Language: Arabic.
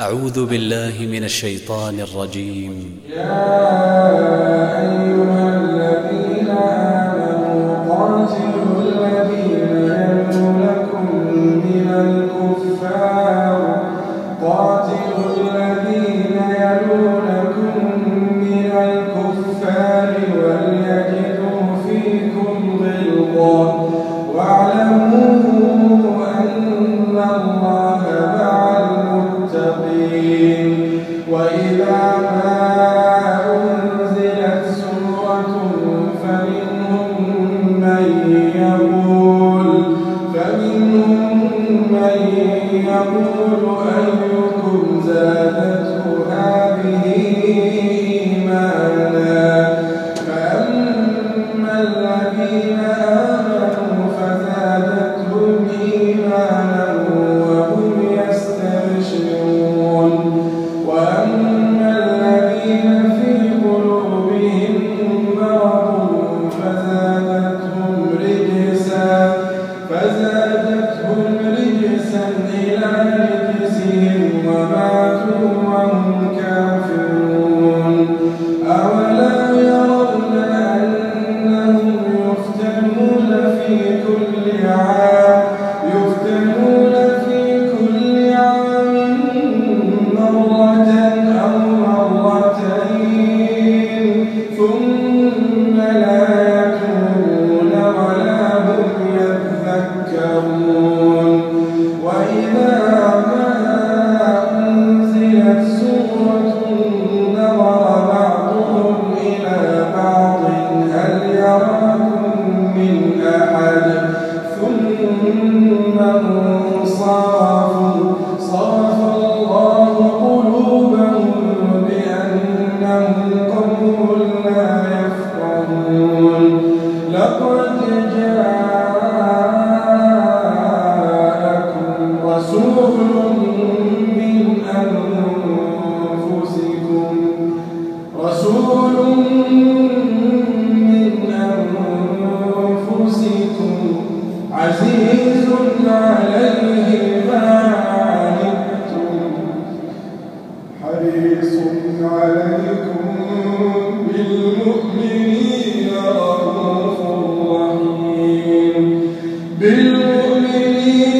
أعوذ بالله من الشيطان الرجيم. يا أيها Ana. عزيز عليه ما عنتم حريص عليكم بالمؤمنين رؤوف رحيم بالمؤمنين